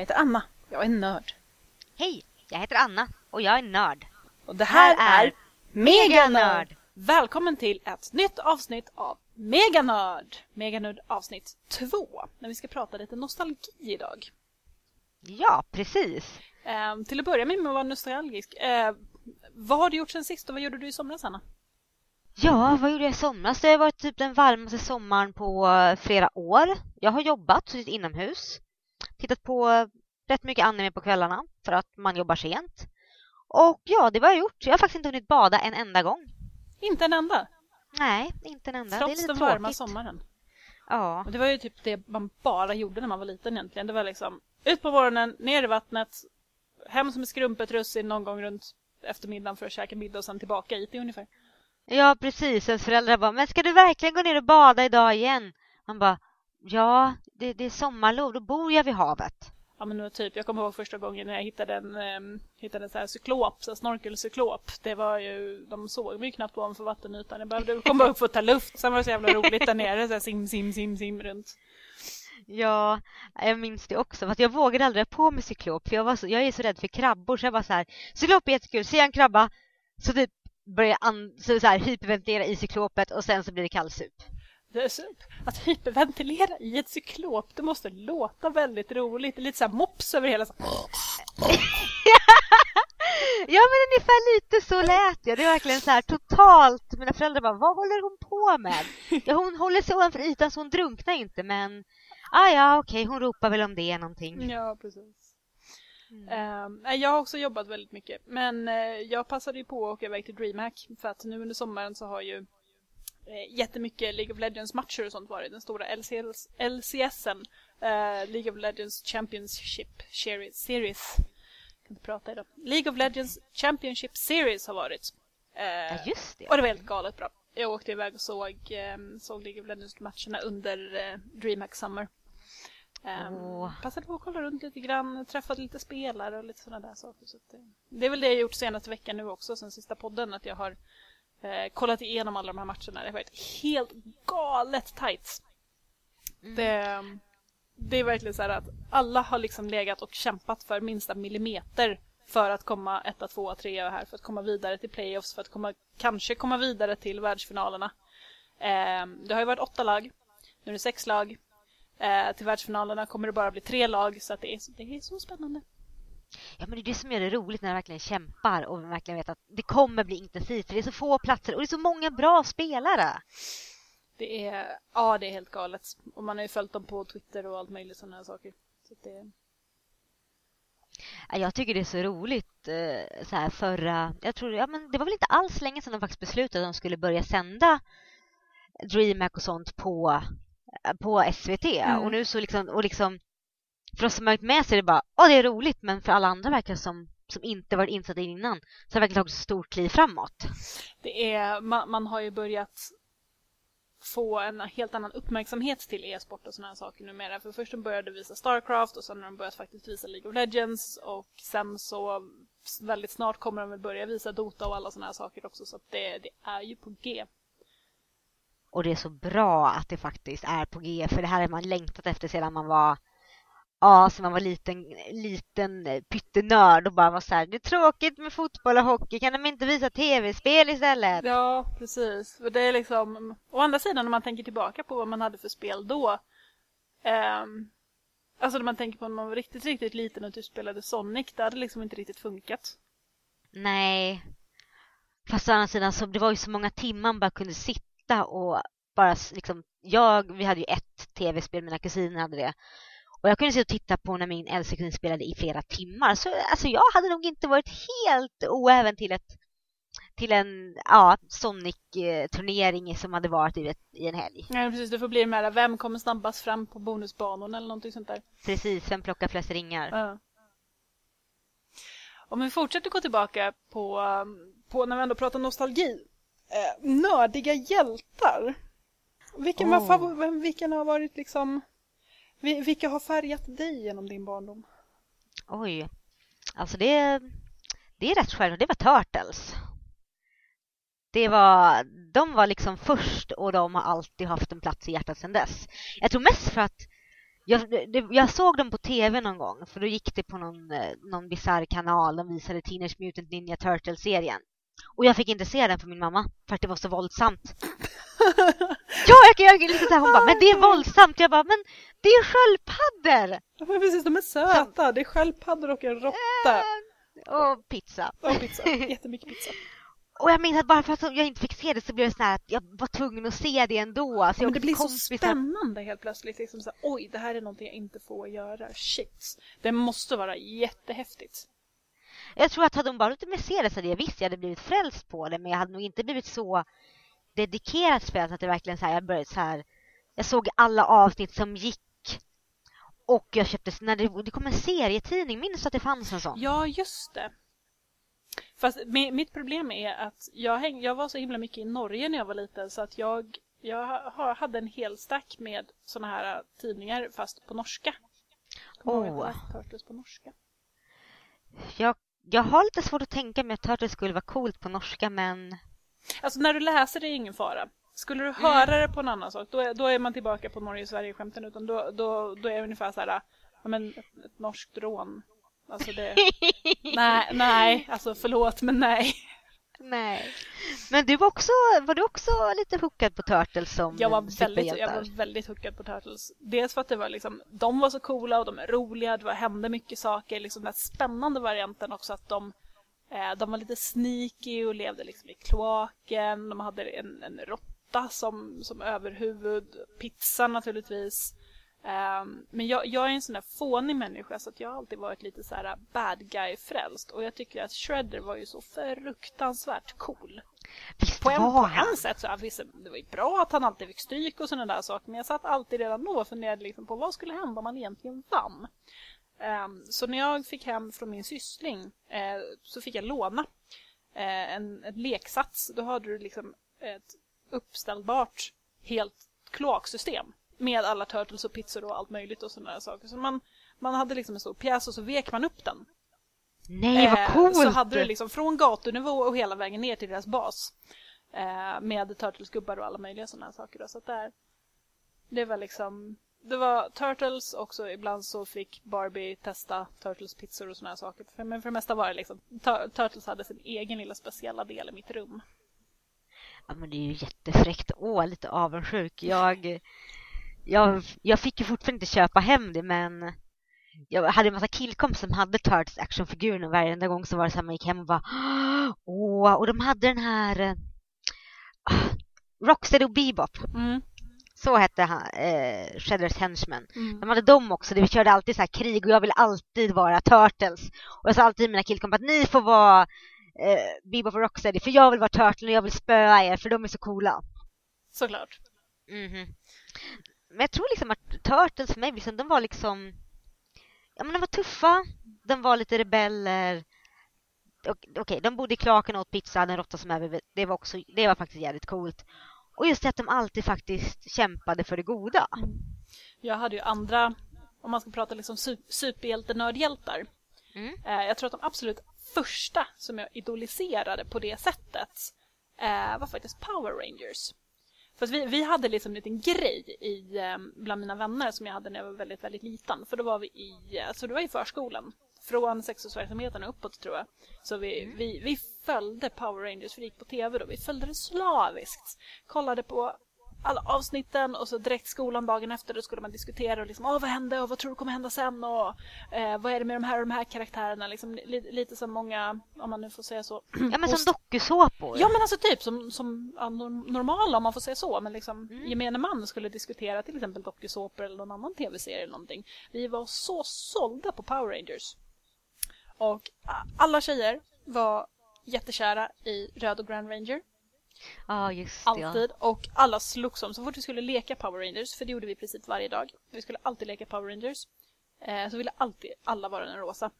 heter Anna. Jag är nörd. Hej, jag heter Anna och jag är nörd. Och det här, Här är är Meganörd! Välkommen till ett nytt avsnitt av Meganörd! Meganörd avsnitt 2. När vi ska prata lite nostalgi idag. Ja, precis. Ehm, till att börja med, med att vara nostalgisk. Eh, vad har du gjort sen sist och vad gjorde du i somras, Anna? Ja, vad gjorde jag i somras? Det har varit typ den varmaste sommaren på eh, flera år. Jag har jobbat, suttit inomhus, tittat på rätt mycket anime på kvällarna för att man jobbar sent. Och ja, det var jag gjort. Jag har faktiskt inte hunnit bada en enda gång. Inte en enda, Nej, inte en enda. det är trots lite den varma tråkigt. sommaren. Ja, Och det var ju typ det man bara gjorde när man var liten egentligen. Det var liksom ut på morgonen, ner i vattnet, hem som ett skrumpet russin någon gång runt eftermiddagen för att käka middag och sen tillbaka hit ungefär. ja precis. Ens föräldrar bara, men ska du verkligen gå ner och bada idag igen? Man bara, ja, det, det är sommarlov, då bor jag vid havet. Ja men typ, jag kommer ihåg första gången när jag hittade en, um, hittade en så här cyklop, så här snorkelcyklop. Det var ju, de såg mig knappt ovanför vattenytan. Jag behövde komma upp och ta luft. Sen var det så jävla roligt där nere, så här sim, sim, sim, sim runt. Ja, jag minns det också. Fast jag vågade aldrig på mig cyklop. För jag, var så, jag är så rädd för krabbor. Så jag var så här, cyklop är jättekul. Ser jag en krabba så typ börjar jag så, så här, hyperventilera i cyklopet och sen så blir det kallsup. Är att hyperventilera i ett cyklop, det måste låta väldigt roligt. Det är lite så här mops över hela... Så... Ja men ungefär lite så lät jag. Det var verkligen så här totalt. Mina föräldrar bara, vad håller hon på med? Ja, hon håller sig ovanför ytan så hon drunknar inte men ah, ja okej hon ropar väl om det är någonting. Ja, precis. Mm. Nej, jag har också jobbat väldigt mycket. Men eh, jag passade ju på att åka iväg till DreamHack. För att nu under sommaren så har ju jättemycket League of Legends-matcher och sånt varit. Den stora LCS, LCSen. eh, League of Legends Championship Series. Jag kan inte prata idag. League of Legends Championship Series har varit. Eh, Ja just det. och det var helt galet bra. Jag åkte iväg och såg, eh, såg League of Legends-matcherna under eh, DreamHack Summer. Um, Åh. Passade på att kolla runt lite grann, träffade lite spelare och lite sådana där saker. Så det, det är väl det jag gjort senaste veckan nu också, sen sista podden, att jag har eh, kollat igenom alla de här matcherna. Det har varit helt galet tight. Mm. Det, det är verkligen så här att alla har liksom legat och kämpat för minsta millimeter för att komma etta, tvåa, trea här, för att komma vidare till playoffs, för att komma, kanske komma vidare till världsfinalerna. Eh, det har ju varit åtta lag, nu är det sex lag. Eh, till världsfinalerna kommer det bara bli tre lag, så att det, är, det är så spännande. Ja men det är det som gör det roligt när man verkligen kämpar och verkligen vet att det kommer bli intensivt för det är så få platser och det är så många bra spelare. Det är, ja, det är helt galet. Och man har ju följt dem på Twitter och allt möjligt sådana här saker. Så det, Ja, Jag tycker det är så roligt eh, så här förra, jag tror, ja men det var väl inte alls länge sedan de faktiskt beslutade att de skulle börja sända DreamHack och sånt på, eh, på SVT Mm. och nu så liksom, och liksom för oss som har varit med så är det bara, åh det är roligt men för alla andra verkar som, som inte varit insatta innan så har verkligen tagit ett stort kliv framåt. det är, man, man har ju börjat få en helt annan uppmärksamhet till e-sport och sådana här saker numera. För först de började visa Starcraft och sen har de börjat faktiskt visa League of Legends och sen så väldigt snart kommer de väl börja visa Dota och alla sådana här saker också så att det, det är ju på G. Och det är så bra att det faktiskt är på G för det här har man längtat efter sedan man var Ja, så man var liten, liten eh, pyttenörd och bara var så här, det är tråkigt med fotboll och hockey, kan de inte visa tv-spel istället? Ja, precis. För det är liksom, å andra sidan när man tänker tillbaka på vad man hade för spel då. ehm, alltså när man tänker på när man var riktigt, riktigt liten och typ spelade Sonic, det hade liksom inte riktigt funkat. Nej. Fast å andra sidan så det var ju så många timmar man bara kunde sitta och bara liksom, jag, vi hade ju ett tv-spel, mina kusiner hade det. Och jag kunde sitta och titta på när min äldsta kusin spelade i flera timmar. Så alltså jag hade nog inte varit helt oäven till ett till en ja, Sonic-turnering som hade varit i, ett, i en helg. Ja, precis. Det får bli med vem kommer snabbast fram på bonusbanorna eller någonting sånt där. Precis, vem plockar flest ringar? Ja. Om vi fortsätter gå tillbaka på, um, på när vi ändå pratar nostalgi. Eh, nördiga hjältar. Vilken, var Oh. vem, vilken har varit liksom... vi- Vilka har färgat dig genom din barndom? Oj. Alltså det, det är rätt självklart. Det var Turtles. Det var, de var liksom först och de har alltid haft en plats i hjärtat sedan dess. Jag tror mest för att Jag, det, jag såg dem på tv någon gång, för då gick det på någon, någon bisarr kanal. De visade Teenage Mutant Ninja Turtles-serien. Och jag fick inte se den för min mamma, för att det var så våldsamt. ja, jag, jag, liksom så här, hon bara, men det är våldsamt. Jag bara, men det är sköldpaddor! Ja, men precis, de är söta. Det är sköldpaddor och en råtta. Äh, och pizza. Och pizza. Jättemycket pizza. Och jag minns att bara för att jag inte fick se det så blev det så att jag var tvungen att se det ändå. Alltså, men det blir kompisar... så spännande helt plötsligt. Liksom så här, Oj, det här är någonting jag inte får göra. Shit. Det måste vara jättehäftigt. Jag tror att hade hon bara låtit mig se det så hade jag visst jag hade blivit frälst på det. Men jag hade nog inte blivit så dedikerat spelat att det verkligen så här, jag började så här. Jag såg alla avsnitt som gick. Och jag köpte, när det, det kom en serietidning, minns att det fanns en sån? Ja, just det. Fast mitt problem är att jag, häng, jag var så himla mycket i Norge när jag var liten så att jag, jag hade en hel stack med såna här tidningar fast på norska. Åh. Turtles på norska. Jag, jag har lite svårt att tänka mig att Turtles skulle vara coolt på norska men... Alltså när du läser det är ingen fara. Skulle du höra mm. det på en annan sak då är, då är man tillbaka på Norge-Sverige-skämten utan då, då, då är det ungefär så här, ja, men ett, ett norskt rån Alltså det... nej, nej, alltså förlåt men nej. Nej. Men du var också, var du också lite hookad på Turtles som jag var väldigt, Jag var väldigt hookad på Turtles. Dels för att det var liksom, de var så coola och de är roliga, det var, hände mycket saker. Liksom den spännande varianten också att de, eh, de var lite sneaky och levde liksom i kloaken. De hade en, en råtta som, som överhuvud. Pizza naturligtvis. Um, men jag, jag, är en sån där fånig människa så att jag har alltid varit lite så här bad guy-frälst. Och jag tycker att Shredder var ju så fruktansvärt cool. Visst på en, var han? På en sätt så ja, visst, det var ju bra att han alltid fick stryk och sådana där saker. Men jag satt alltid redan då och funderade liksom på vad skulle hända om han egentligen vann. Um, så när jag fick hem från min syssling uh, så fick jag låna uh, en, en leksats. Då hade du liksom ett uppställbart helt kloaksystem med alla turtles och pizzor och allt möjligt och sådana saker. Så man, man hade liksom en stor pjäs och så vek man upp den. Nej, vad eh, coolt! Så hade du liksom från gatunivå och hela vägen ner till deras bas. Eh, med Turtles-gubbar och alla möjliga sådana saker. Då. Så där, det var liksom... Det var Turtles också. Ibland så fick Barbie testa Turtles-pizzor och sådana saker. Men för det mesta var det liksom... Turtles hade sin egen lilla speciella del i mitt rum. Ja, men det är ju jättefräckt. Åh, lite avundsjuk. Jag jag, jag fick ju fortfarande inte köpa hem det men jag hade en massa killkompisar som hade Turtles actionfiguren och varenda gång så var det så här man gick hem och bara åh, och de hade den här uh, Rocksteady och Bebop. Mm. Så hette han, eh, Shadders Henchman. Mm. De hade dem också, vi körde alltid så krig och jag ville alltid vara Turtles. Och jag sa alltid till mina killkompisar att ni får vara eh, Bebop och Rocksteady för jag vill vara Turtle och jag vill spöa er för de är så coola. Såklart. Mm -hmm men jag tror liksom att Turtles för mig, liksom, de var liksom ja men de var tuffa, de var lite rebeller okej, okay, de bodde i klaken och åt pizza, en råtta som över, det var också, det var faktiskt jävligt coolt. Och just det att de alltid faktiskt kämpade för det goda. Jag hade ju andra, om man ska prata liksom superhjältenördhjältar. Mm. Eh, jag tror att de absolut första som jag idoliserade på det sättet eh, var faktiskt Power Rangers. För vi, vi hade liksom en liten grej i, ehm, bland mina vänner som jag hade när jag var väldigt, väldigt liten. För då var vi i, alltså det var i förskolan. Från sexårsverksamheten och uppåt tror jag. Så vi, mm. vi, vi följde Power Rangers, för det gick på tv då. Vi följde det slaviskt. Kollade på alla avsnitten och så direkt skolan dagen efter då skulle man diskutera och liksom, Åh, vad hände och vad tror du kommer hända sen och eh, vad är det med de här och de här karaktärerna liksom, li lite som många, om man nu får säga så. Ja men som dokusåpor. Ja men alltså typ som, som ja, normala om man får säga så men liksom mm. gemene man skulle diskutera till exempel dokusåpor eller någon annan tv-serie eller någonting. Vi var så sålda på Power Rangers. Och alla tjejer var jättekära i Röd och Grand Ranger. Ja, just det. Alltid. Ja. Och alla slogs om. Så fort vi skulle leka Power Rangers, för det gjorde vi i princip varje dag. Vi skulle alltid leka Power Rangers. Eh, så ville alltid alla vara den rosa.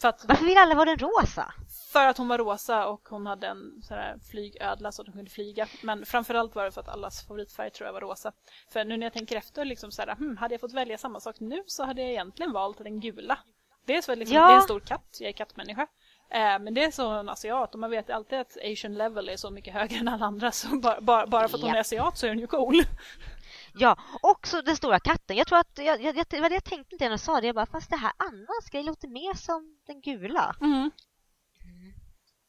För att, Varför vill alla vara den rosa? För att hon var rosa och hon hade en sån här flygödla så att hon kunde flyga. Men framförallt var det för att allas favoritfärg tror jag var rosa. För nu när jag tänker efter, liksom så här, hmm, hade jag fått välja samma sak nu så hade jag egentligen valt den gula. Dels för liksom, ja. det är en stor katt, jag är kattmänniska. Eh, men det är så en asiat och man vet alltid att asian level är så mycket högre än alla andra så bara, bara, bara för att hon är asiat så är hon ju cool. Ja, också den stora katten. Jag tror att, jag, jag, jag, jag, tänkte inte när jag sa det, jag bara, fast det här andra ska låta mer som den gula. Mm.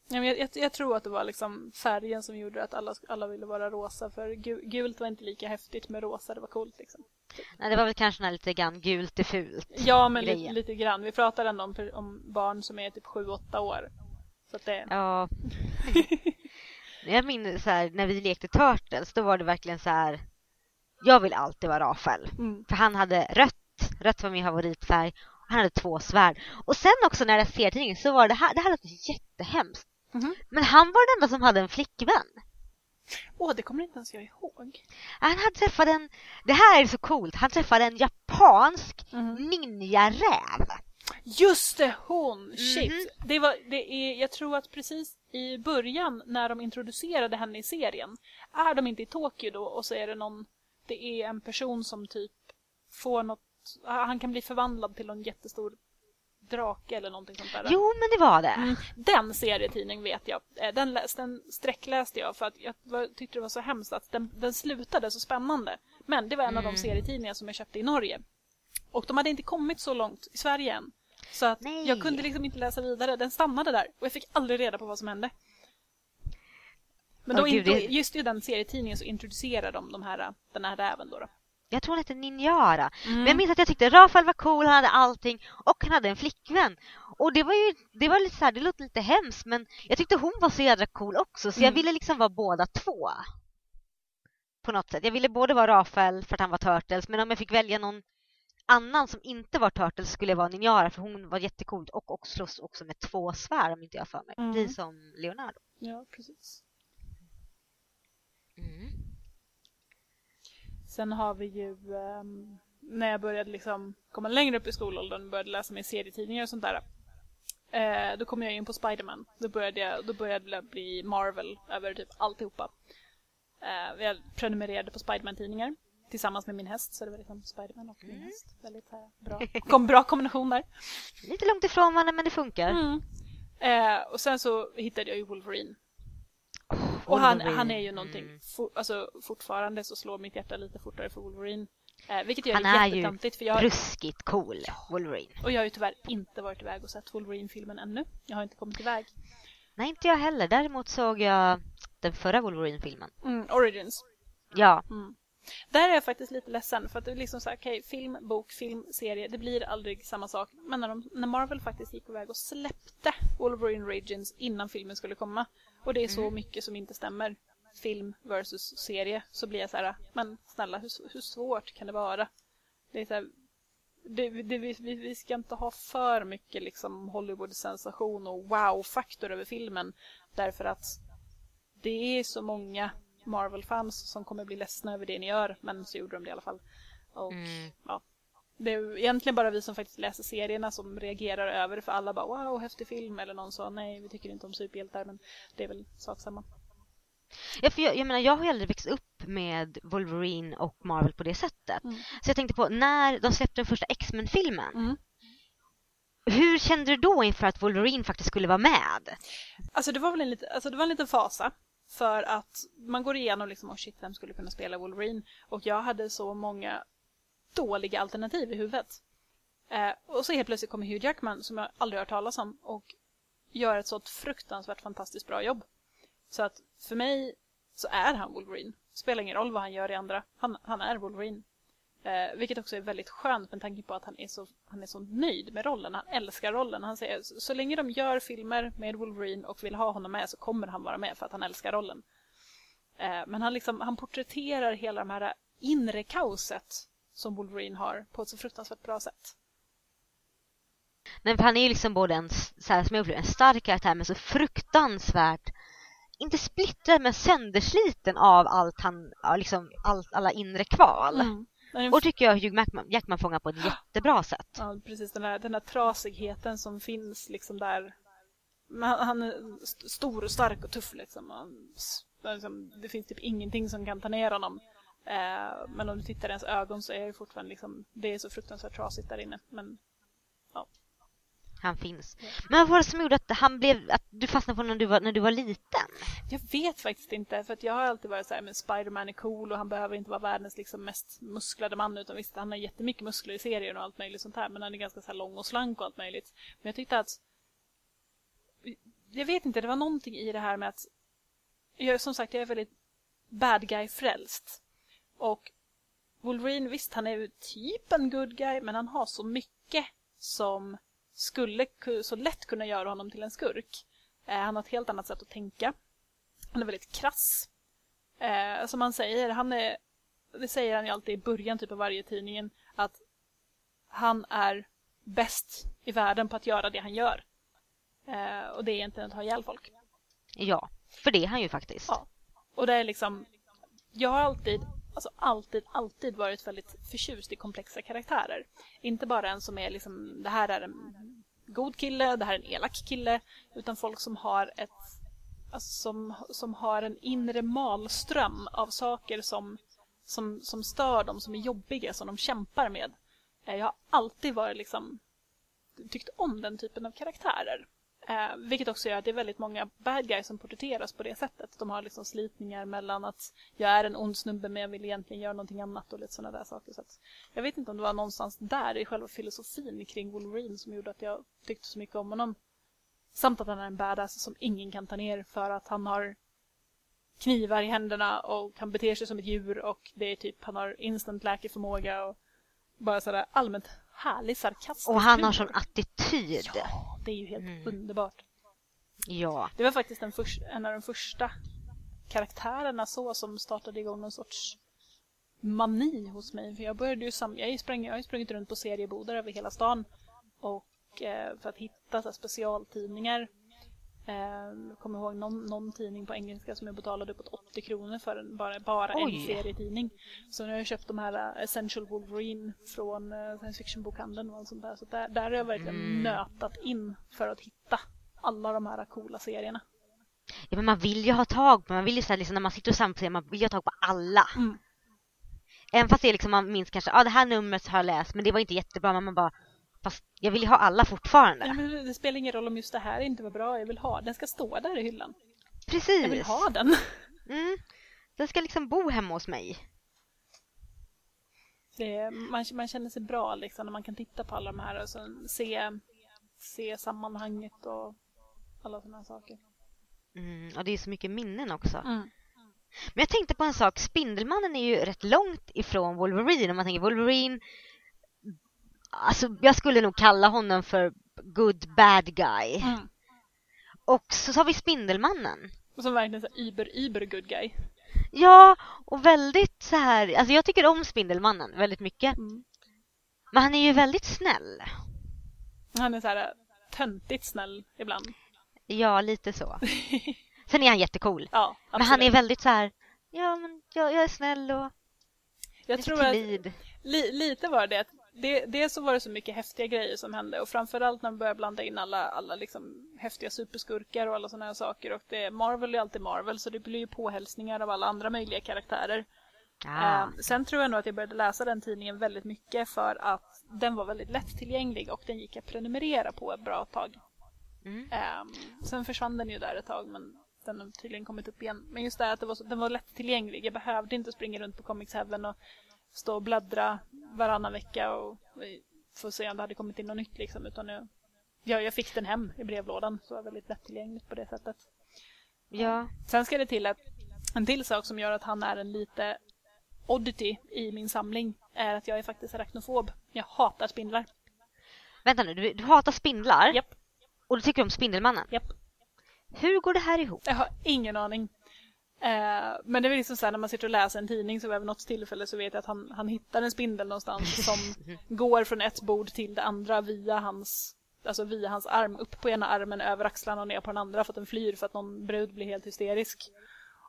Ja, men jag, jag, jag, tror att det var liksom färgen som gjorde att alla, alla ville vara rosa för gult var inte lika häftigt med rosa, det var coolt liksom. Nej, det var väl kanske den lite grann gult är fult. Ja, men lite, lite grann. Vi pratar ändå om, om barn som är typ 7-8 år. Så det... Ja. jag minns så här, när vi lekte Turtles, då var det verkligen så här. Jag vill alltid vara Rafael. Mm. För han hade rött. Rött var min favoritfärg. Han hade två svärd. Och sen också när jag ser tidningen så var det här, det här låter jättehemskt. Mm. Men han var den enda som hade en flickvän. Åh, det kommer inte ens jag ihåg. Han hade träffat en, det här är så coolt, han träffade en japansk mm. ninjaräv. Just det, hon! Shit! Mm -hmm. Det var, det är, jag tror att precis i början när de introducerade henne i serien är de inte i Tokyo då och så är det någon, det är en person som typ får något, han kan bli förvandlad till en jättestor drake eller någonting sånt där. Jo, men det var det. Mm, den serietidning vet jag. Eh, den, läs, den sträckläste jag för att jag var, tyckte det var så hemskt att den, den slutade så spännande. Men det var en mm. av de mm. serietidningar som jag köpte i Norge. Och de hade inte kommit så långt i Sverige än. Så att jag kunde liksom inte läsa vidare. Den stannade där och jag fick aldrig reda på vad som hände. Men då oh, Gud, just i den serietidningen så introducerar de, de här, den här räven då. då. Jag tror hon hette Ninjara. Mm. Men jag minns att jag tyckte Rafael var cool, han hade allting och han hade en flickvän. Och det var ju, det var lite så här, det låter lite hemskt men jag tyckte hon var så jädra cool också så mm. jag ville liksom vara båda två. På något sätt. Jag ville både vara Rafael för att han var Turtles men om jag fick välja någon annan som inte var Turtles skulle jag vara Ninjara för hon var jättecool och, och slåss också med två svärd om inte jag för mig. Mm. Precis som Leonardo. Ja, precis. Mm. Sen har vi ju um, när jag började liksom komma längre upp i skolåldern och började läsa mer serietidningar och sånt där. Eh, då kom jag in på Spiderman. Då började jag då började jag bli Marvel över typ alltihopa. Eh, jag prenumererade på Spiderman-tidningar tillsammans med min häst så det var liksom Spiderman och min mm. häst. Väldigt här, bra. Kom, bra kombination där. Lite långt ifrån varandra men det funkar. Mm. Eh, och sen så hittade jag ju Wolverine och han, han är ju någonting, mm. for, alltså fortfarande så slår mitt hjärta lite fortare för Wolverine. Eh, vilket gör han det jättetöntigt. Han är ju jag... ruskigt cool, Wolverine. Och jag har ju tyvärr inte varit iväg och sett Wolverine-filmen ännu. Jag har inte kommit iväg. Nej, inte jag heller. Däremot såg jag den förra Wolverine-filmen. Mm, Origins. Ja. Mm. Där är jag faktiskt lite ledsen för att det är liksom så här, okay, film, bok, film, serie, det blir aldrig samma sak. Men när, de, när Marvel faktiskt gick iväg och släppte Wolverine Origins innan filmen skulle komma och det är så mm. mycket som inte stämmer, film versus serie, så blir jag så här, men snälla hur, hur svårt kan det vara? Det är så här, det, det, vi, vi ska inte ha för mycket liksom Hollywood-sensation och wow-faktor över filmen därför att det är så många Marvel-fans som kommer bli ledsna över det ni gör, men så gjorde de det i alla fall. Och, mm. ja, det är egentligen bara vi som faktiskt läser serierna som reagerar över det för alla bara wow, häftig film eller någon sa nej, vi tycker inte om superhjältar men det är väl sak samma. Ja, för jag, jag menar, jag har ju aldrig växt upp med Wolverine och Marvel på det sättet. Mm. Så jag tänkte på, när de släppte den första X-Men-filmen mm. Hur kände du då inför att Wolverine faktiskt skulle vara med? Alltså det var väl en liten, alltså det var en liten fasa. För att man går igenom liksom, oh shit, vem skulle kunna spela Wolverine? Och jag hade så många dåliga alternativ i huvudet. Eh, och så helt plötsligt kommer Hugh Jackman, som jag aldrig hört talas om, och gör ett sånt fruktansvärt fantastiskt bra jobb. Så att för mig så är han Wolverine. Spelar ingen roll vad han gör i andra. Han, han är Wolverine. Eh, vilket också är väldigt skönt med tanke på att han är, så, han är så nöjd med rollen. Han älskar rollen. Han säger så, så länge de gör filmer med Wolverine och vill ha honom med så kommer han vara med för att han älskar rollen. Eh, men han, liksom, han porträtterar hela det här inre kaoset som Wolverine har på ett så fruktansvärt bra sätt. Men han är ju liksom både en, så här, som jag upplever, en stark karaktär men så fruktansvärt inte splittrad men söndersliten av allt han, liksom allt, alla inre kval. Mm. Och tycker jag Hugh Jackman, Jackman fångar på ett jättebra sätt. Ja, precis. Den här, den här trasigheten som finns liksom där. Han, han är stor och stark och tuff liksom. Han, liksom. Det finns typ ingenting som kan ta ner honom. Eh, men om du tittar i hans ögon så är det fortfarande liksom, det är så fruktansvärt trasigt där inne. Men, ja. Han finns. Men vad var det som gjorde att, han blev, att du fastnade på när du, var, när du var liten? Jag vet faktiskt inte, för att jag har alltid varit så här, men Spiderman är cool och han behöver inte vara världens liksom mest musklade man, utan visst, han har jättemycket muskler i serien och allt möjligt sånt här, men han är ganska så lång och slank och allt möjligt. Men jag tyckte att jag vet inte, det var någonting i det här med att jag, som sagt, jag är väldigt bad guy-frälst. Och Wolverine, visst, han är ju typ en good guy, men han har så mycket som skulle så lätt kunna göra honom till en skurk. Eh, han har ett helt annat sätt att tänka. Han är väldigt krass. Eh, som han säger, han är, det säger han ju alltid i början typ av varje tidningen, att han är bäst i världen på att göra det han gör. Eh, och det är egentligen att ha ihjäl folk. Ja, för det är han ju faktiskt. Ja. Och det är liksom, jag har alltid, alltså alltid, alltid varit väldigt förtjust i komplexa karaktärer. Inte bara en som är liksom, det här är en god kille, det här är en elak kille, utan folk som har ett alltså som, som har en inre malström av saker som, som, som stör dem, som är jobbiga, som de kämpar med. Eh, jag har alltid varit liksom tyckt om den typen av karaktärer. Eh, vilket också gör att det är väldigt många bad guys som porträtteras på det sättet. De har liksom slitningar mellan att jag är en ond snubbe men jag vill egentligen göra någonting annat och lite sådana där saker. Så jag vet inte om det var någonstans där i själva filosofin kring Wolverine som gjorde att jag tyckte så mycket om honom. Samt att han är en badass som ingen kan ta ner för att han har knivar i händerna och han beter sig som ett djur och det är typ, han har instant läkeförmåga och bara sådär allmänt härlig sarkastisk Och han har sån attityd. Ja, det är ju helt mm. underbart. Ja. Det var faktiskt en, en av de första karaktärerna så som startade igång någon sorts mani hos mig. För jag började ju sam jag, sprang, jag har sprungit runt på seriebodar över hela stan och eh, för att hitta så specialtidningar jag kommer ihåg någon, någon, tidning på engelska som jag betalade uppåt 80 kronor för en, bara, bara en serietidning. Så nu har jag köpt de här uh, Essential Wolverine från uh, science fiction-bokhandeln och sånt där. Så där, där har jag verkligen mm. nötat in för att hitta alla de här coola serierna. Ja, men man vill ju ha tag på, man vill ju säga liksom, när man sitter och samtalar, man vill ju ha tag på alla. Mm. Även fast det är liksom, man minns kanske, ja ah, det här numret har jag läst, men det var inte jättebra, men man bara Fast jag vill ju ha alla fortfarande. Ja, det spelar ingen roll om just det här inte var bra. Jag vill ha den. ska stå där i hyllan. Precis. Jag vill ha den. Mm. Den ska liksom bo hemma hos mig. Det, man, man känner sig bra liksom när man kan titta på alla de här och så se, se sammanhanget och alla sådana saker. Mm, och det är så mycket minnen också. Mm. Men jag tänkte på en sak, Spindelmannen är ju rätt långt ifrån Wolverine. Om man tänker Wolverine alltså jag skulle nog kalla honom för good bad guy. Mm. Och så har vi Spindelmannen. Som verkligen så iber, iber good guy. Ja, och väldigt så här, alltså jag tycker om Spindelmannen väldigt mycket. Mm. Men han är ju väldigt snäll. Han är så här töntigt snäll ibland. Ja, lite så. Sen är han jättecool. Ja, absolut. Men han är väldigt så här, ja men jag, jag är snäll och jag tror att li, lite var det att det, dels så var det så mycket häftiga grejer som hände och framförallt när man började blanda in alla, alla liksom häftiga superskurkar och alla sådana här saker och det, Marvel är alltid Marvel så det blir ju påhälsningar av alla andra möjliga karaktärer. Ah. Eh, sen tror jag nog att jag började läsa den tidningen väldigt mycket för att den var väldigt lättillgänglig och den gick att prenumerera på ett bra tag. Mm. Eh, sen försvann den ju där ett tag men den har tydligen kommit upp igen. Men just det att det var så, den var lättillgänglig. Jag behövde inte springa runt på Comics Heaven och stå och bläddra varannan vecka och få se om det hade kommit in något nytt liksom. Utan jag, ja, jag fick den hem i brevlådan så det var väldigt lättillgängligt på det sättet. Ja. Sen ska det till att en till sak som gör att han är en lite oddity i min samling är att jag är faktiskt arachnofob. Jag hatar spindlar. Vänta nu, du, du hatar spindlar? Japp. Och du tycker om Spindelmannen? Japp. Hur går det här ihop? Jag har ingen aning. Eh, men det är liksom så här, när man sitter och läser en tidning så vid något tillfälle så vet jag att han, han hittar en spindel någonstans som går från ett bord till det andra via hans Alltså via hans arm, upp på ena armen, över axlarna och ner på den andra för att den flyr för att någon brud blir helt hysterisk.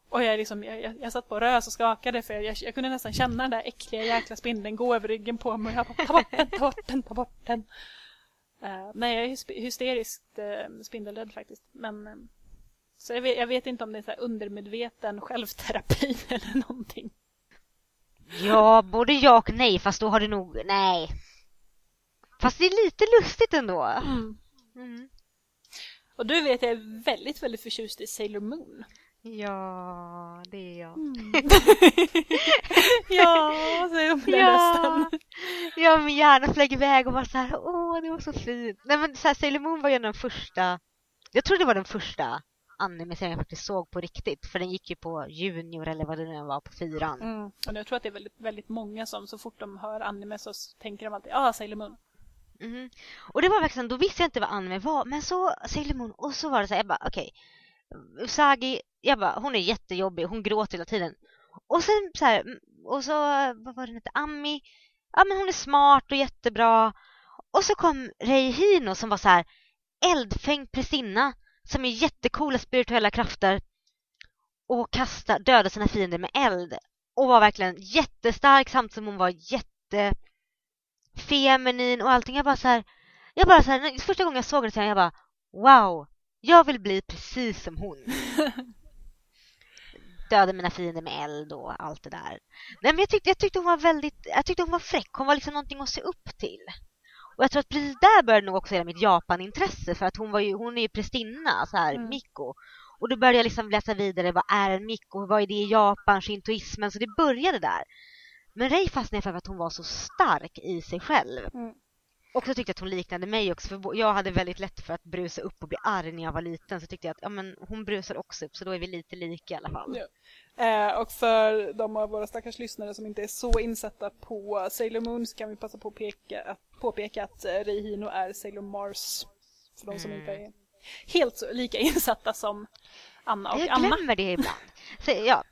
Och jag, liksom, jag, jag, jag satt på rös och skakade för jag, jag, kunde nästan känna den där äckliga jäkla spindeln gå över ryggen på mig. Jag bara, ta bort den, ta bort den, ta bort den. Uh, nej, jag är hysteriskt uh, spindelrädd faktiskt. Men uh, så jag vet, jag vet, inte om det är så undermedveten självterapi eller någonting. Ja, både ja och nej, fast då har du nog, nej. Fast det är lite lustigt ändå. Mm. Mm. Och du vet jag är väldigt, väldigt förtjust i Sailor Moon. Ja, det är jag. Mm. ja, säger hon med ja. rösten. Ja, min hjärna flög iväg och var så här, åh, det var så fint. Nej, men så här, Sailor Moon var ju den första, jag tror det var den första anime-serien jag faktiskt såg på riktigt. För den gick ju på Junior eller vad det nu var på fyran. Mm. Och jag tror att det är väldigt, väldigt många som så fort de hör anime så tänker de alltid, ah, Sailor Moon. Mm. Och det var verkligen, då visste jag inte vad anime var. Men så Sailor Moon och så var det så här, jag bara okej. Okay. Usagi, jag bara, hon är jättejobbig, hon gråter hela tiden. Och sen så här, och så, vad var det hette, Ami. Ja men hon är smart och jättebra. Och så kom Rei Hino som var så här eldfängd presinna som är jättekola spirituella krafter och kasta, döda sina fiender med eld och var verkligen jättestark samtidigt som hon var jättefeminin och allting. Jag bara så här, jag bara så här, första gången jag såg henne så jag bara wow, jag vill bli precis som hon. Döda mina fiender med eld och allt det där. Nej, men jag tyckte, jag tyckte hon var väldigt, jag tyckte hon var fräck. Hon var liksom någonting att se upp till. Och jag tror att precis där började nog också hela mitt Japan-intresse för att hon var ju, hon är ju prästinna, så här, mm. Mikko. Och då började jag liksom läsa vidare, vad är en Mikko, vad är det i Japan, shintoismen, så det började där. Men Rei fastnade för att hon var så stark i sig själv. Mm. Och så tyckte jag att hon liknade mig också, för jag hade väldigt lätt för att brusa upp och bli arg när jag var liten. Så tyckte jag att ja, men hon brusar också upp, så då är vi lite lika i alla fall. Ja. Eh, och för de av våra stackars lyssnare som inte är så insatta på Sailor Moon så kan vi passa på att peka, att, påpeka att eh, Reihino är Sailor Mars. För de som mm. inte är helt lika insatta som Anna och jag Anna. Jag glömmer det ibland. Så, ja,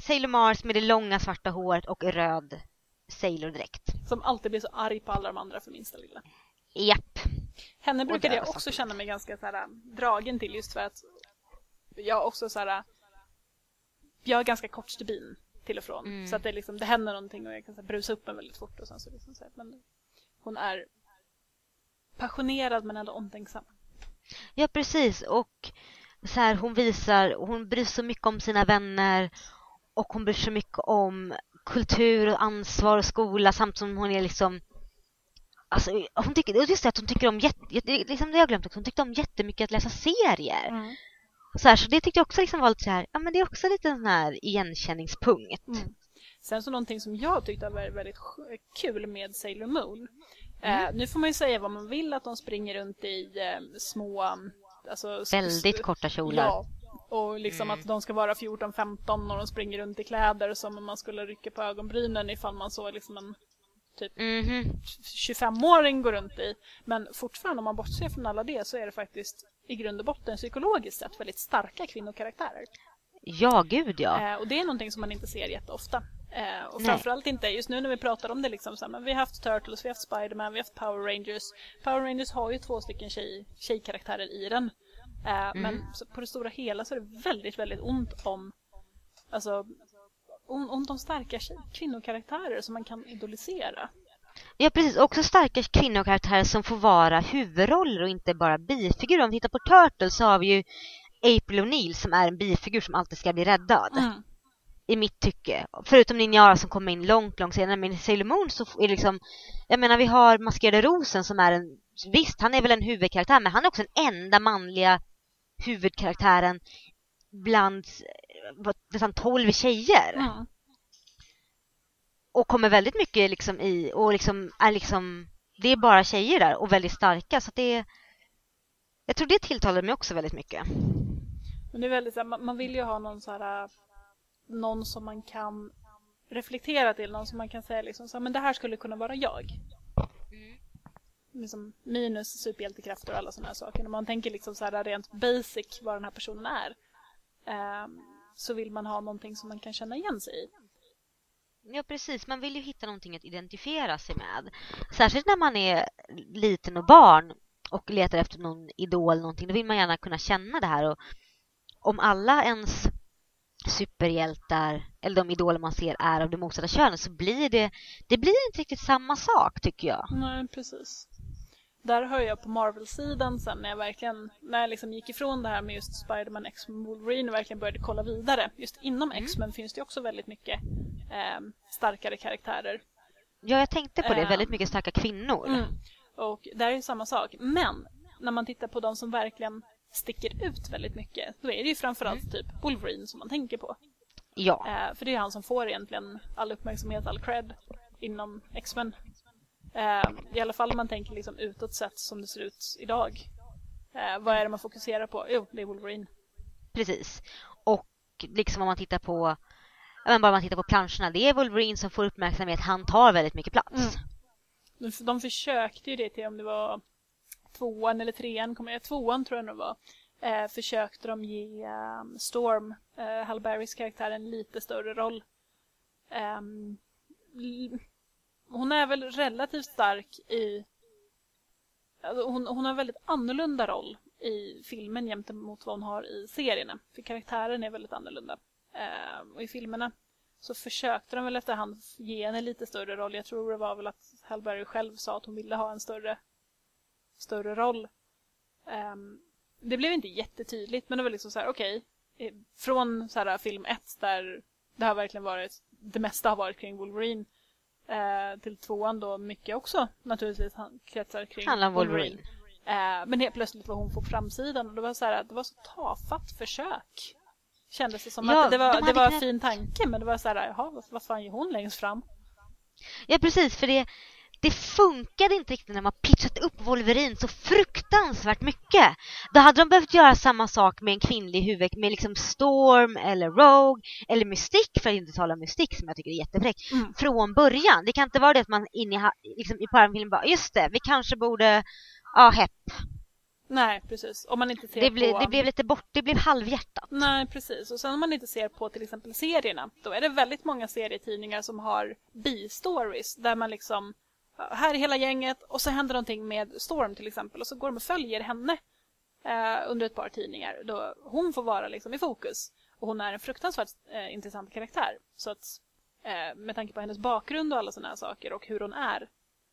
Sailor Mars med det långa svarta håret och röd Sailor-dräkt. Som alltid blir så arg på alla de andra för minsta lilla. Japp. Henne brukade jag också känna mig ganska så här, dragen till just för att jag också så här jag har ganska kort stubin till och från. Mm. Så att det, liksom, det händer någonting och jag kan så här, brusa upp mig väldigt fort. Och sen så liksom, så här, men hon är passionerad men ändå omtänksam. Ja, precis. Och så här, hon visar, hon bryr sig så mycket om sina vänner och hon bryr sig mycket om kultur och ansvar och skola samt som hon är liksom Alltså, hon tycker, just det att hon tycker om, jätte, liksom det har jag glömt också, hon tyckte om jättemycket att läsa serier. Mm. Så, här, så det tyckte jag också liksom var lite så här, ja men det är också lite en sån här igenkänningspunkt. Mm. Sen så någonting som jag tyckte var väldigt kul med Sailor Moon. Mm. Eh, nu får man ju säga vad man vill att de springer runt i eh, små... Alltså, väldigt korta kjolar. Ja, och liksom mm. att de ska vara 14-15 och de springer runt i kläder som om man skulle rycka på ögonbrynen ifall man såg liksom en typ mm -hmm. 25-åring gå runt i. Men fortfarande om man bortser från alla det så är det faktiskt i grund och botten psykologiskt sett väldigt starka kvinnokaraktärer. Ja, gud ja. Eh, och det är någonting som man inte ser jätteofta. Eh, och framförallt Nej. inte, just nu när vi pratar om det liksom så här, men vi har haft Turtles, vi har haft Spiderman, vi har haft Power Rangers. Power Rangers har ju två stycken tjej, tjejkaraktärer i den. Eh, mm. Men på det stora hela så är det väldigt, väldigt ont om alltså, ont om starka kvinnokaraktärer som man kan idolisera. Ja, precis. Också starka kvinnokaraktärer som får vara huvudroller och inte bara bifigurer. Om vi tittar på Turtles så har vi ju April O'Neil som är en bifigur som alltid ska bli räddad. Mm. I mitt tycke. Förutom Ninjara som kommer in långt, långt senare. Men i Sailor Moon så är det liksom... Jag menar, vi har Maskerade Rosen som är en... Visst, han är väl en huvudkaraktär, men han är också den enda manliga huvudkaraktären bland nästan tolv tjejer. Mm och kommer väldigt mycket liksom i och liksom är liksom det är bara tjejer där och väldigt starka så det jag tror det tilltalar mig också väldigt mycket. Men det är väldigt så här, man vill ju ha någon så här någon som man kan reflektera till, någon som man kan säga liksom så här, men det här skulle kunna vara jag. Mm. Liksom minus superhjältekrafter och alla sådana här saker. Om man tänker liksom så här rent basic vad den här personen är. Eh, så vill man ha någonting som man kan känna igen sig i. Ja, precis. Man vill ju hitta någonting att identifiera sig med. Särskilt när man är liten och barn och letar efter någon idol, någonting. Då vill man gärna kunna känna det här. Och om alla ens superhjältar eller de idoler man ser är av det motsatta könet så blir det, det blir inte riktigt samma sak tycker jag. Nej, precis där hör jag på Marvel-sidan sen när jag verkligen, när jag liksom gick ifrån det här med just Spiderman, X-Men, Wolverine och verkligen började kolla vidare. Just inom mm. X-Men finns det också väldigt mycket starkare karaktärer. Ja, jag tänkte på det. Eh, väldigt mycket starka kvinnor. Mm. Och där är det samma sak. Men när man tittar på de som verkligen sticker ut väldigt mycket, då är det ju framförallt mm. typ Wolverine som man tänker på. Ja. Eh, för det är han som får egentligen all uppmärksamhet, all cred inom X-Men. Eh, I alla fall om man tänker liksom utåt sett som det ser ut idag. Eh, vad är det man fokuserar på? Jo, det är Wolverine. Precis. Och liksom om man tittar på men bara man tittar på planscherna, det är Wolverine som får uppmärksamhet. Han tar väldigt mycket plats. Mm. De, försökte ju det till om det var tvåan eller trean, kommer jag tvåan tror jag det var. Eh, försökte de ge um, Storm, eh, Hal Berrys karaktär, en lite större roll. Um, hon är väl relativt stark i... Alltså hon, hon har en väldigt annorlunda roll i filmen jämfört mot vad hon har i serierna. För karaktären är väldigt annorlunda. Eh, och i filmerna så försökte de väl efterhand ge henne lite större roll. Jag tror det var väl att Hallberg själv sa att hon ville ha en större, större roll. Eh, det blev inte jättetydligt men det var liksom så här, okej. Okay, eh, från så här, film 1 där det har verkligen varit, det mesta har varit kring Wolverine. Eh, till tvåan då mycket också naturligtvis kretsar kring Handlar Wolverine. Wolverine. Eh, men helt plötsligt var hon på framsidan och det var så här, det var så tafatt försök. Kändes det som ja, att det var, de det var en fin tanke men det var så här, jaha, vad, vad fan gör hon längst fram? Ja precis, för det, det funkade inte riktigt när man pitchat upp Wolverine så fruktansvärt mycket. Då hade de behövt göra samma sak med en kvinnlig huvud, med liksom Storm eller Rogue eller Mystique, för att inte tala om Mystique som jag tycker är jättefräck, mm. från början. Det kan inte vara det att man inne i, liksom, i filmen bara, just det, vi kanske borde, ja, hepp. Nej, precis. Om man inte ser det, blev, på... det blev lite bort, det blev halvhjärtat. Nej, precis. Och sen om man inte ser på till exempel serierna, då är det väldigt många serietidningar som har bi-stories där man liksom, här är hela gänget och så händer någonting med Storm till exempel och så går de och följer henne eh, under ett par tidningar då hon får vara liksom i fokus. Och hon är en fruktansvärt eh, intressant karaktär. Så att eh, med tanke på hennes bakgrund och alla sådana här saker och hur hon är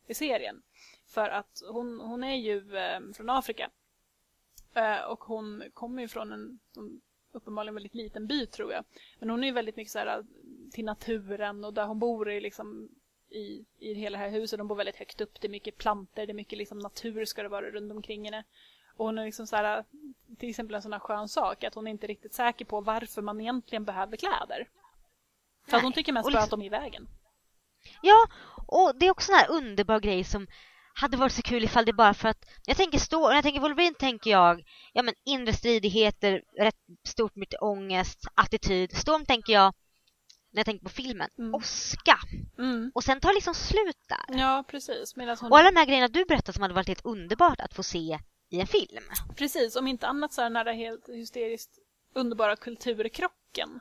i serien. För att hon, hon är ju eh, från Afrika och hon kommer ju från en uppenbarligen väldigt liten by tror jag. Men hon är ju väldigt mycket så här eh, till naturen och där hon bor är liksom i, i hela det här huset. De bor väldigt högt upp. Det är mycket planter, det är mycket liksom natur ska det vara runt omkring henne. Och hon är liksom så här, till exempel en sån här skön sak att hon är inte riktigt säker på varför man egentligen behöver kläder. För att hon tycker mest bara att de är i vägen. Ja, och det är också en här underbar grej som hade varit så kul ifall det bara för att jag tänker stå, när jag tänker Wolverine tänker jag ja men inre stridigheter, rätt stort mycket ångest, attityd. Storm tänker jag när jag tänker på filmen, mm. Oska. Mm. Och sen tar liksom slut där. Ja, precis. Hon... Och alla de här grejerna du berättade som hade varit helt underbart att få se i en film. Precis, om inte annat så är den här helt hysteriskt underbara kulturkrocken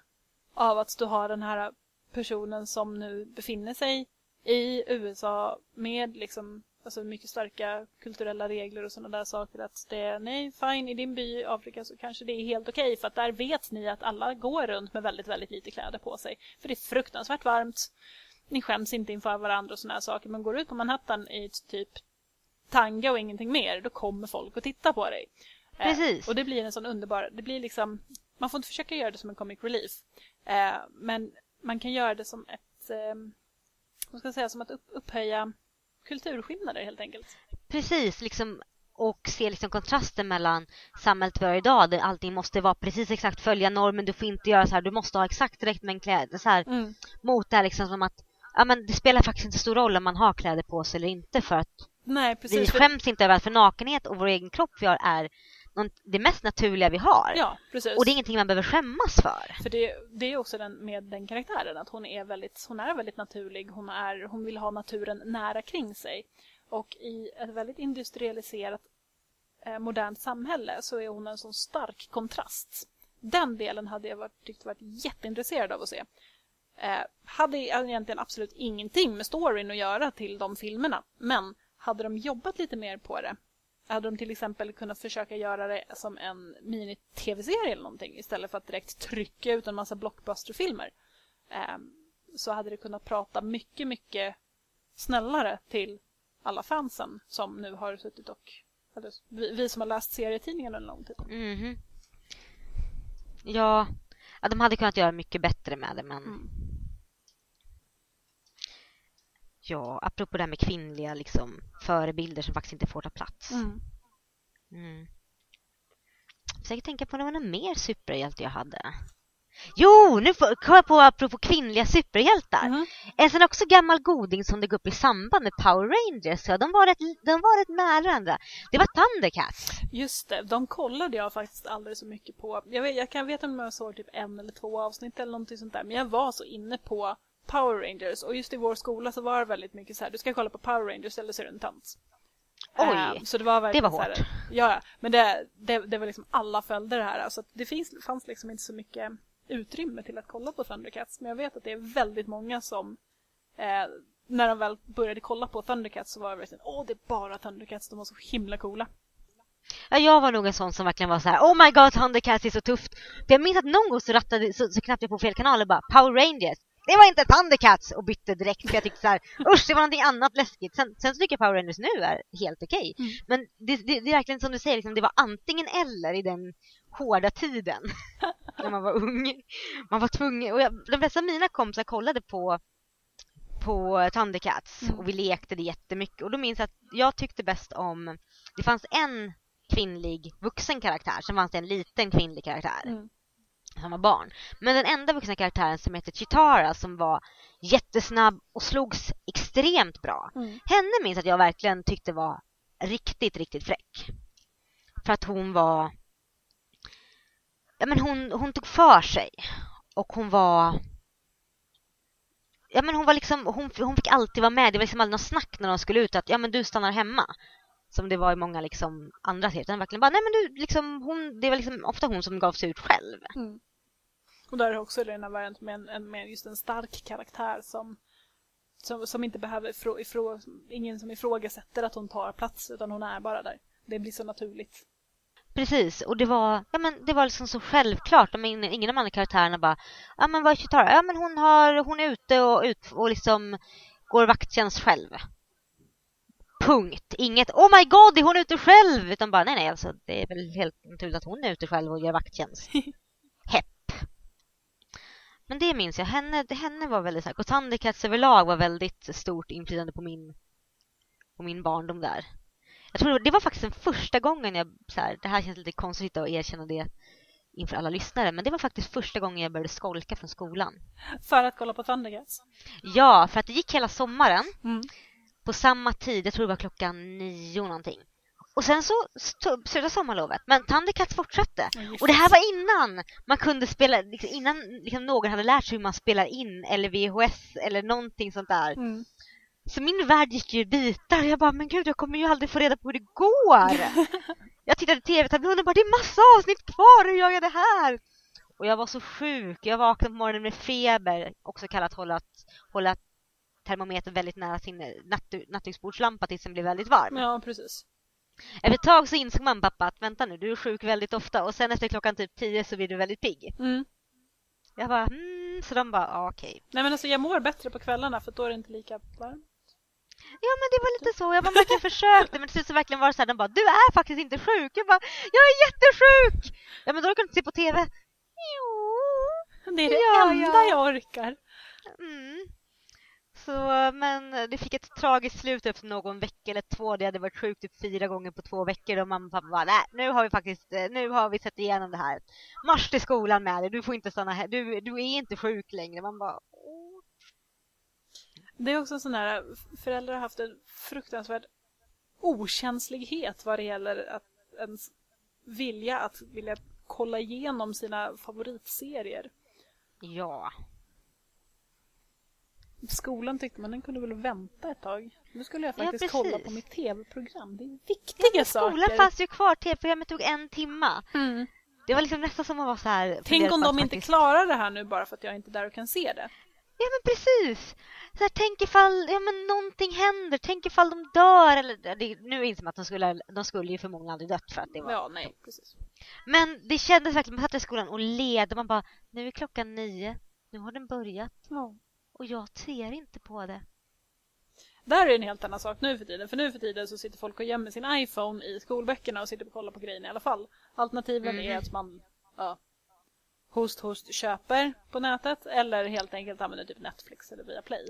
av att du har den här personen som nu befinner sig i USA med liksom alltså mycket starka kulturella regler och sådana där saker. Att det är, nej, fine, i din by Afrika så kanske det är helt okej okay, för att där vet ni att alla går runt med väldigt, väldigt lite kläder på sig. För det är fruktansvärt varmt. Ni skäms inte inför varandra och sådana här saker. Men går du ut på Manhattan i typ tanga och ingenting mer, då kommer folk att titta på dig. Eh, Precis. Eh, och det blir en sån underbar, det blir liksom, man får inte försöka göra det som en comic relief. Eh, men man kan göra det som ett, eh, vad ska säga, som att upp, upphöja kulturskillnader helt enkelt. Precis, liksom och se liksom kontrasten mellan samhället vi har idag där allting måste vara precis exakt följa normen, du får inte göra så här, du måste ha exakt rätt mängd kläder så här, mm. mot det här liksom som att ja, men det spelar faktiskt inte stor roll om man har kläder på sig eller inte för att Nej, precis, vi skäms inte över att för nakenhet och vår egen kropp vi har är det mest naturliga vi har. Ja, precis. Och det är ingenting man behöver skämmas för. För det, det är också den, med den karaktären att hon är väldigt, hon är väldigt naturlig. Hon, är, hon vill ha naturen nära kring sig. Och i ett väldigt industrialiserat eh, modernt samhälle så är hon en sån stark kontrast. Den delen hade jag varit, tyckt varit jätteintresserad av att se. Eh, hade egentligen absolut ingenting med storyn att göra till de filmerna. Men hade de jobbat lite mer på det hade de till exempel kunnat försöka göra det som en mini-tv-serie eller någonting istället för att direkt trycka ut en massa blockbusterfilmer. Eh, så hade det kunnat prata mycket, mycket snällare till alla fansen som nu har suttit och eller, vi, vi, som har läst serietidningen under lång tid. Mm -hmm. ja, ja, de hade kunnat göra mycket bättre med det men mm. Ja, apropå det här med kvinnliga liksom, förebilder som faktiskt inte får ta plats. Mm. Mm. Försöker tänka på om det var någon mer superhjälte jag hade. Jo, nu kom jag på apropå kvinnliga superhjältar. Mhm. En sån också gammal goding som dök upp i samband med Power Rangers. Ja, de, var rätt, de var rätt nära varandra. Det var Thundercats. Just det, de kollade jag faktiskt aldrig så mycket på. Jag, vet, jag kan veta om jag såg typ en eller två avsnitt eller någonting sånt där. Men jag var så inne på Power Rangers och just i vår skola så var det väldigt mycket så här, du ska kolla på Power Rangers eller så är du en tant. Oj, Ehm, så det var verkligen det var så här, hårt. Ja, men det, det, det var liksom alla följde det här. Så att det finns, fanns liksom inte så mycket utrymme till att kolla på Thundercats. Men jag vet att det är väldigt många som eh, när de väl började kolla på Thundercats så var det verkligen åh det är bara Thundercats, de var så himla coola. Ja, jag var nog en sån som verkligen var så här: Oh my god, Thundercats är så tufft. För jag minns att någon gång så, rattade, så, så knappade jag på fel kanal och bara Power Rangers. Det var inte Thundercats! Och bytte direkt för jag tyckte så här, usch det var någonting annat läskigt. Sen, sen så tycker jag Power Rangers nu är helt okej. Mm. Men det, det, det är verkligen som du säger, liksom, det var antingen eller i den hårda tiden. när man var ung. Man var tvungen. Och jag, de flesta av mina kompisar kollade på på Thundercats Mm. och vi lekte det jättemycket. Och då minns jag att jag tyckte bäst om, det fanns en kvinnlig vuxen karaktär, sen fanns det en liten kvinnlig karaktär Mm. Som var barn. Men den enda vuxna karaktären som hette Chitara som var jättesnabb och slogs extremt bra. Mm. Henne minns att jag verkligen tyckte var riktigt, riktigt fräck. För att hon var... Ja, men hon, hon tog för sig. Och hon var... Ja, men hon var liksom... Hon, hon fick alltid vara med. Det var liksom aldrig något snack när de skulle ut att ja, men du stannar hemma. Som det var i många liksom andra serier. Utan verkligen bara, nej men du, liksom, hon, det var liksom ofta hon som gav sig ut själv. Mm. Och där är också den här varianten med, en, en, med just en stark karaktär som, som, som inte behöver ifrå, ifrå, ingen som ifrågasätter att hon tar plats utan hon är bara där. Det blir så naturligt. Precis, och det var, ja, men det var liksom så självklart. Men ingen, ingen av de andra karaktärerna bara, ja men vad är Chitara? Ja men hon, har, hon är ute och, ut, och liksom går vakttjänst själv. Punkt. Inget, oh my god, är hon ute själv? Utan bara, nej nej, alltså, det är väl helt naturligt att hon är ute själv och gör vakttjänst. Men det minns jag, henne, det, henne var väldigt stark. Och Thundercats överlag var väldigt stort inflytande på min, på min barndom där. Jag tror det var faktiskt den första gången jag, så här, det här känns lite konstigt att erkänna det inför alla lyssnare, men det var faktiskt första gången jag började skolka från skolan. För att kolla på Thundercats. Ja, för att det gick hela sommaren Mm. på samma tid, jag tror det var klockan nio någonting. Och sen så slutade sommarlovet, men Thundercats fortsatte. Och det här var innan man kunde spela, liksom, innan liksom, någon hade lärt sig hur man spelar in eller VHS eller någonting sånt där. Mm. Så min värld gick ju i bitar. Jag bara, men gud, jag kommer ju aldrig få reda på hur det går. jag tittade i tv-tablån och bara, det är massa avsnitt kvar, hur gör jag det här? Och jag var så sjuk. Jag vaknade på morgonen med feber, också kallat hålla, hålla termometern väldigt nära sin natt, nattduksbordslampa tills den blev väldigt varm. Ja, precis. Efter ett tag så insåg man pappa att vänta nu, du är sjuk väldigt ofta och sen efter klockan typ tio så blir du väldigt pigg. Mm. Jag bara, mm, så de bara, ah, okej. Nej men alltså jag mår bättre på kvällarna för då är det inte lika varmt. Ja men det var lite så, jag bara verkligen försökte men till slut så verkligen var det så här, de bara, du är faktiskt inte sjuk. Jag bara, jag är jättesjuk! Ja men då orkar du inte se på TV. Jo. Det är det Ja, enda ja. jag orkar. Mm. Så, men det fick ett tragiskt slut efter någon vecka eller två. Det hade varit sjukt typ fyra gånger på två veckor och mamma och pappa bara, nej nu har vi faktiskt, eh, nu har vi sett igenom det här. Marsch till skolan med dig, du får inte stanna här, du, du är inte sjuk längre. Man bara, åh. Det är också en sån här, föräldrar har haft en fruktansvärd okänslighet vad det gäller att ens vilja att vilja kolla igenom sina favoritserier. Ja. Skolan tyckte man den kunde väl vänta ett tag. Nu skulle jag Ja, faktiskt precis. kolla på mitt tv-program. Det är viktiga Skolan saker. fanns ju kvar, tv-programmet tog en timma. Mm. Det var liksom nästan som att vara så här. Tänk om de inte faktiskt- klarar det här nu bara för att jag inte är där och kan se det. Ja men precis. Så här, tänk ifall ja, men någonting händer. Tänk ifall de dör. Eller, det, nu inser man att de skulle, de skulle ju förmodligen aldrig dött för att det var. Ja, nej, precis. Men det kändes verkligen, man satt i skolan och led och man bara, nu är klockan nio. Nu har den börjat Ja. Och jag ser inte på det. Där är en helt annan sak nu för tiden. För nu för tiden så sitter folk och gömmer sin iPhone i skolböckerna och sitter och kollar på grejerna i alla fall. Alternativen Mm. är att man ja, host host köper på nätet eller helt enkelt använder typ Netflix eller Viaplay.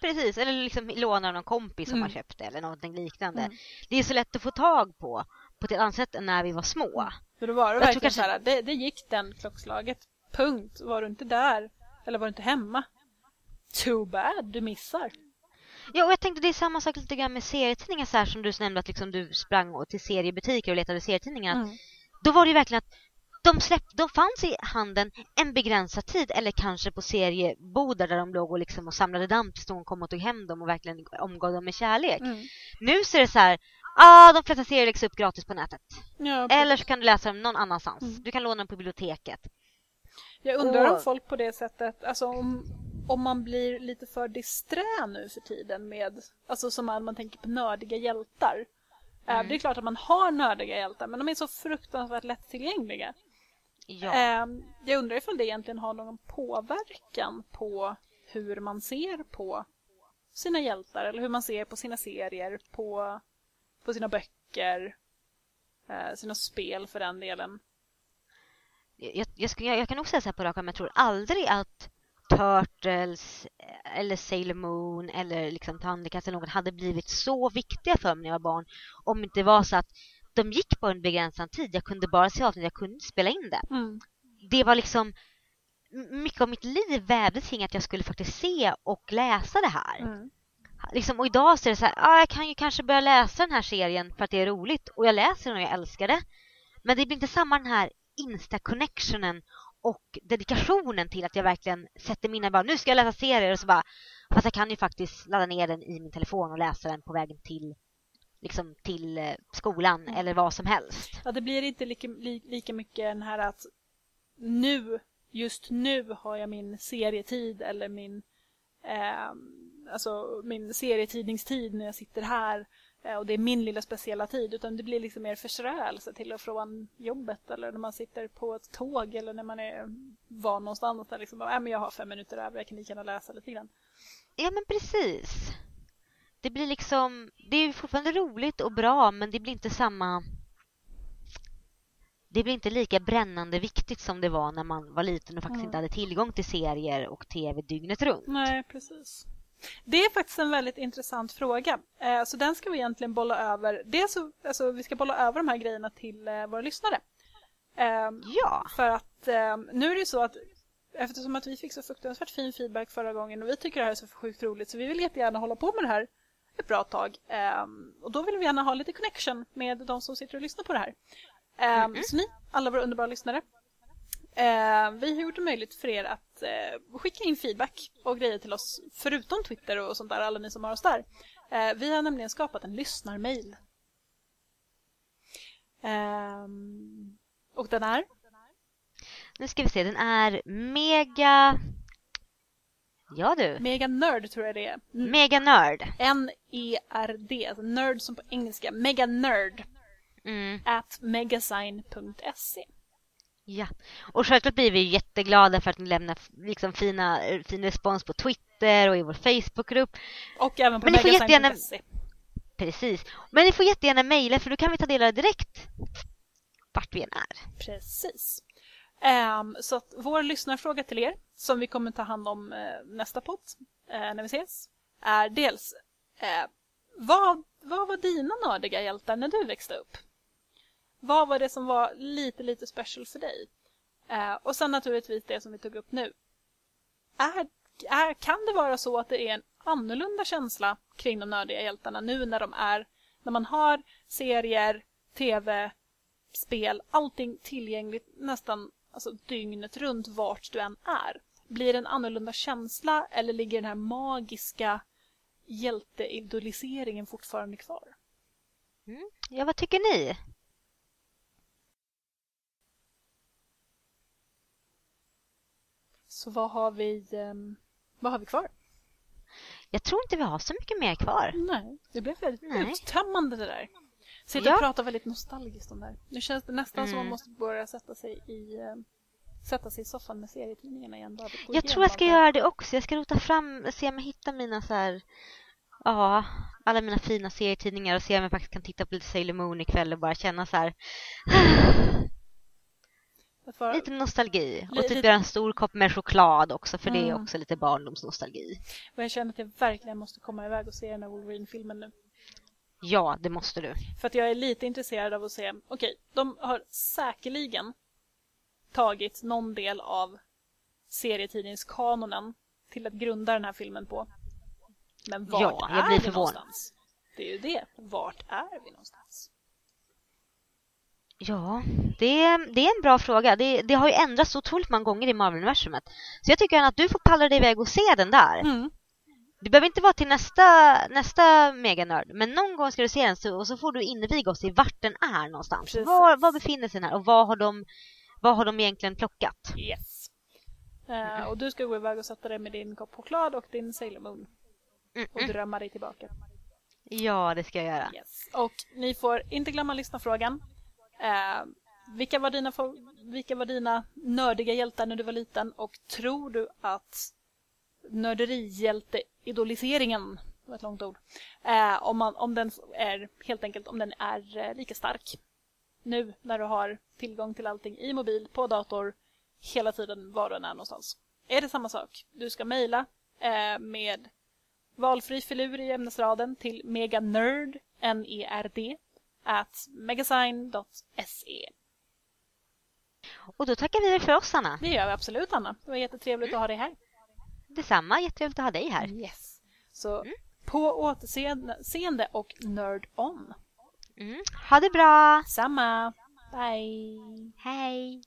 Precis, eller liksom lånar någon kompis som Mm. har köpt det eller någonting liknande. Mm. Det är så lätt att få tag på. på ett annat sätt än när vi var små. För då var det verkligen kanske- så här, det, det gick den klockslaget. Punkt. Var du inte där, eller var du inte hemma, too bad, du missar. Ja, och jag tänkte det är samma sak lite grann med serietidningar så här som du nämnde att liksom du sprang till seriebutiker och letade serietidningar. Mm. Då var det ju verkligen att de, släpp, de fanns i handeln en begränsad tid eller kanske på seriebodar där de låg och, liksom och samlade damm tills någon kom och tog hem dem och verkligen omgav dem med kärlek. Mm. Nu så är det så här, ja de flesta serier läggs upp gratis på nätet. Ja, Eller så kan du läsa dem någon annanstans. Mm. Du kan låna dem på biblioteket. Jag undrar om Och- folk på det sättet, alltså om, om man blir lite för disträ nu för tiden med, alltså som man, man tänker på nördiga hjältar. Eh, Mm. Det är klart att man har nördiga hjältar men de är så fruktansvärt lättillgängliga. Ja. Eh, Jag undrar ifall det egentligen har någon påverkan på hur man ser på sina hjältar eller hur man ser på sina serier, på, på sina böcker, eh, sina spel för den delen. jag, jag, jag, jag kan nog säga så här på rak arm, jag tror aldrig att Turtles eh, eller Sailor Moon eller liksom Thundercats eller någon hade blivit så viktiga för mig när jag var barn om det inte var så att de gick på en begränsad tid. Jag kunde bara se avsnitt, jag kunde spela in det. Mm. Det var liksom mycket av mitt liv vävdes kring att jag skulle faktiskt se och läsa det här. Mm. Liksom, och idag så är det så här, ah, jag kan ju kanske börja läsa den här serien för att det är roligt och jag läser den och jag älskar det. Men det blir inte samma den här insta-connectionen och dedikationen till att jag verkligen sätter mina bara, nu ska jag läsa serier och så bara, fast jag kan ju faktiskt ladda ner den i min telefon och läsa den på vägen till liksom till eh, skolan Mm. eller vad som helst. Ja, det blir inte lika, li, lika mycket den här att nu, just nu har jag min serietid eller min, eh, alltså min serietidningstid när jag sitter här och det är min lilla speciella tid utan det blir liksom mer förströelse till och från jobbet eller när man sitter på ett tåg eller när man är van någonstans där liksom, äh, men jag har fem minuter över, jag kan lika gärna läsa lite grann. Ja men precis. Det blir liksom, det är fortfarande roligt och bra men det blir inte samma det blir inte lika brännande viktigt som det var när man var liten och faktiskt Mm. inte hade tillgång till serier och tv dygnet runt. Nej, precis. Det är faktiskt en väldigt intressant fråga. Eh, så den ska vi egentligen bolla över. Dels så, alltså, vi ska bolla över de här grejerna till eh, våra lyssnare. Eh, Ja, för att eh, nu är det ju så att eftersom att vi fick så fruktansvärt fin feedback förra gången och vi tycker det här är så sjukt roligt så vi vill jättegärna hålla på med det här ett bra tag. Eh, och då vill vi gärna ha lite connection med de som sitter och lyssnar på det här. Eh, Så ni, alla våra underbara lyssnare, vi har gjort det möjligt för er att eh, skicka in feedback och grejer till oss förutom Twitter och sånt där, alla ni som har oss där. Eh, vi har nämligen skapat en lyssnarmail. Ehm, och den är? nu ska vi se. Den är mega... Ja du. Mega Nerd tror jag det är. N- Mega nörd. N-E-R-D, alltså nerd som på engelska. Mega Nerd Mm, at megasign.se. ja. Och självklart blir vi jätteglada för att ni lämnar liksom fina, fin respons på Twitter och i vår Facebookgrupp. Och även på Men ni får jättegärna- megasign.se. Precis. Men ni får jättegärna mejla för då kan vi ta del av det direkt vart vi än är. Precis. Ehm, så att vår lyssnarfråga till er, som vi kommer ta hand om eh, nästa podd eh, när vi ses, är dels eh, vad, vad var dina nördiga hjältar när du växte upp? Vad var det som var lite, lite special för dig? Eh, och sen naturligtvis det som vi tog upp nu. Är, är, kan det vara så att det är en annorlunda känsla kring de nördiga hjältarna nu när de är, när man har serier, tv, spel, allting tillgängligt nästan alltså, dygnet runt vart du än är. Blir det en annorlunda känsla eller ligger den här magiska hjälteidoliseringen fortfarande kvar? Mm. Ja, vad tycker ni? Så vad har vi, ehm, vad har vi kvar? Jag tror inte vi har så mycket mer kvar. Nej, det blev väldigt Nej. uttömmande det där. Sitter Ja. och pratar väldigt nostalgiskt om det här. Nu känns det nästan som Mm. man måste börja sätta sig i ehm, sätta sig i soffan med serietidningarna igen. Bara Jag igenom tror jag ska här. göra det också. Jag ska rota fram, se om jag hittar mina så här, ja, alla mina fina serietidningar och se om jag faktiskt kan titta på lite Sailor Moon ikväll och bara känna så här, Vara- lite nostalgi. Och Lite- typ göra en stor kopp med choklad också, för det är Mm. också lite barndomsnostalgi. Och jag känner att jag verkligen måste komma iväg och se den här Wolverine-filmen nu. Ja, det måste du. För att jag är lite intresserad av att se, okej, okay, de har säkerligen tagit någon del av serietidningskanonen till att grunda den här filmen på. Men vart ja, jag blir är vi någonstans? Det är ju det. Vart är vi någonstans? Ja, det, det är en bra fråga. Det, det har ju ändrats otroligt många gånger i Marvel-universumet. Så jag tycker att du får palla dig iväg och se den där. Mm. Det behöver inte vara till nästa, nästa meganörd, men någon gång ska du se den så, och så får du inviga oss i vart den är någonstans. Var, var befinner sig den här och vad har de, vad har de egentligen plockat? Yes. Uh, och du ska gå iväg och sätta dig med din kopp choklad och din Sailor Moon. Mm och drömma dig tillbaka. Ja, det ska jag göra. Yes. Och ni får inte glömma lyssna frågan. Eh, vilka, var dina, vilka var dina nördiga hjältar när du var liten och tror du att nörderihjälteidoliseringen, det var ett långt ord. Eh, om, man, om den är helt enkelt om den är eh, lika stark nu när du har tillgång till allting i mobil, på dator, hela tiden var du än är någonstans. Är det samma sak? Du ska mejla eh, med valfri filur i ämnesraden till meganerd, N-E-R-D, at megasign.se. Och då tackar vi för oss, Anna. Det gör vi absolut, Anna. Det var jättetrevligt mm. att ha dig här. Detsamma, jättetrevligt att ha dig här. Yes. Så mm. på återseende och nerd on. Mm. Ha det bra! Samma. Bye. Hej.